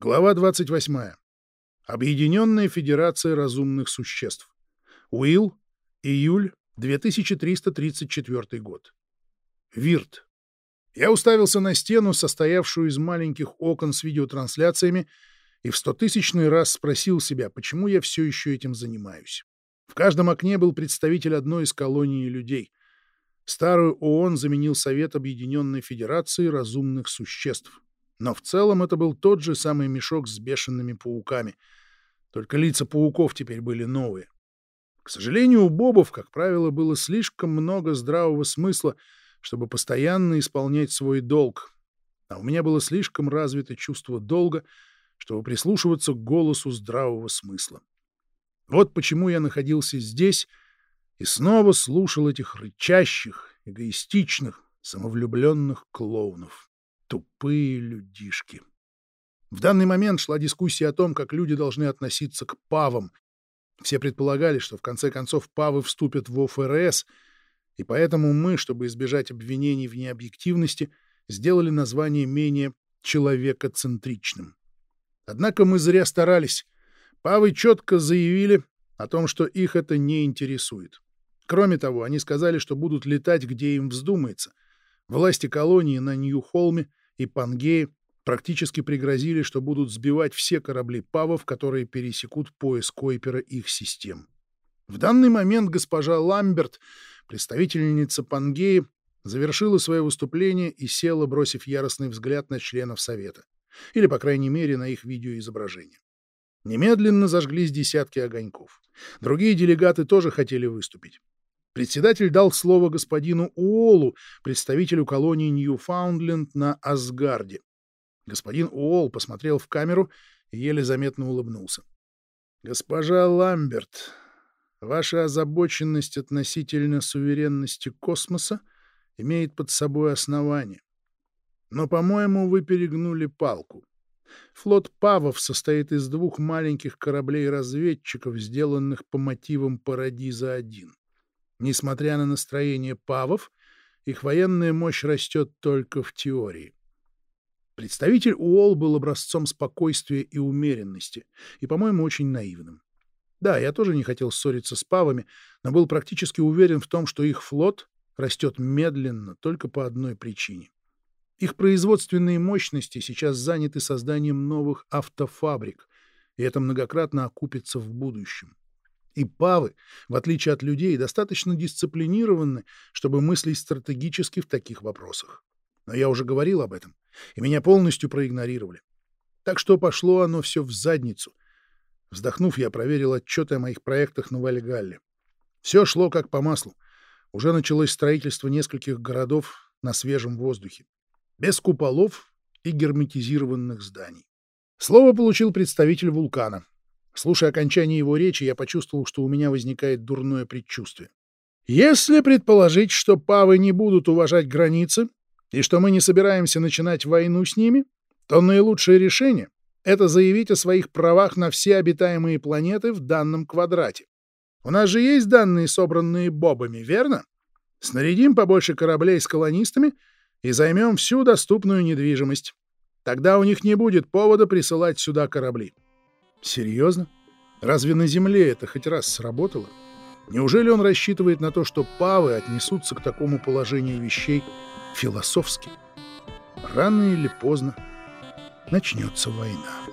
Глава 28. Объединенная Федерация разумных существ. Уилл, июль 2334 год. Вирт. Я уставился на стену, состоявшую из маленьких окон с видеотрансляциями, и в стотысячный раз спросил себя, почему я все еще этим занимаюсь. В каждом окне был представитель одной из колоний людей. Старую ООН заменил Совет Объединенной Федерации разумных существ. Но в целом это был тот же самый мешок с бешеными пауками. Только лица пауков теперь были новые. К сожалению, у бобов, как правило, было слишком много здравого смысла, чтобы постоянно исполнять свой долг. А у меня было слишком развито чувство долга, чтобы прислушиваться к голосу здравого смысла. Вот почему я находился здесь и снова слушал этих рычащих, эгоистичных, самовлюбленных клоунов. Тупые людишки. В данный момент шла дискуссия о том, как люди должны относиться к павам. Все предполагали, что в конце концов павы вступят в ОФРС, и поэтому мы, чтобы избежать обвинений в необъективности, сделали название менее человекоцентричным. Однако мы зря старались. Павы четко заявили о том, что их это не интересует. Кроме того, они сказали, что будут летать, где им вздумается. Власти колонии на Нью-Холме и Пангее практически пригрозили, что будут сбивать все корабли павов, которые пересекут пояс Койпера их систем. В данный момент госпожа Ламберт, представительница Пангеи, завершила свое выступление и села, бросив яростный взгляд на членов Совета. Или, по крайней мере, на их видеоизображение. Немедленно зажглись десятки огоньков. Другие делегаты тоже хотели выступить. Председатель дал слово господину Уолу, представителю колонии Ньюфаундленд на Асгарде. Господин Уолл посмотрел в камеру и еле заметно улыбнулся. «Госпожа Ламберт, ваша озабоченность относительно суверенности космоса имеет под собой основание. Но, по-моему, вы перегнули палку. Флот Павов состоит из двух маленьких кораблей-разведчиков, сделанных по мотивам Парадиза-1. Несмотря на настроение Павов, их военная мощь растет только в теории. Представитель УОЛ был образцом спокойствия и умеренности, и, по-моему, очень наивным. Да, я тоже не хотел ссориться с Павами, но был практически уверен в том, что их флот растет медленно только по одной причине. Их производственные мощности сейчас заняты созданием новых автофабрик, и это многократно окупится в будущем. И павы, в отличие от людей, достаточно дисциплинированы, чтобы мыслить стратегически в таких вопросах. Но я уже говорил об этом, и меня полностью проигнорировали. Так что пошло оно все в задницу. Вздохнув, я проверил отчеты о моих проектах на Вальгалле. Все шло как по маслу. Уже началось строительство нескольких городов на свежем воздухе. Без куполов и герметизированных зданий. Слово получил представитель вулкана. Слушая окончание его речи, я почувствовал, что у меня возникает дурное предчувствие. Если предположить, что павы не будут уважать границы, и что мы не собираемся начинать войну с ними, то наилучшее решение — это заявить о своих правах на все обитаемые планеты в данном квадрате. У нас же есть данные, собранные бобами, верно? Снарядим побольше кораблей с колонистами и займем всю доступную недвижимость. Тогда у них не будет повода присылать сюда корабли. Серьезно? Разве на Земле это хоть раз сработало? Неужели он рассчитывает на то, что павы отнесутся к такому положению вещей философски? Рано или поздно начнется война.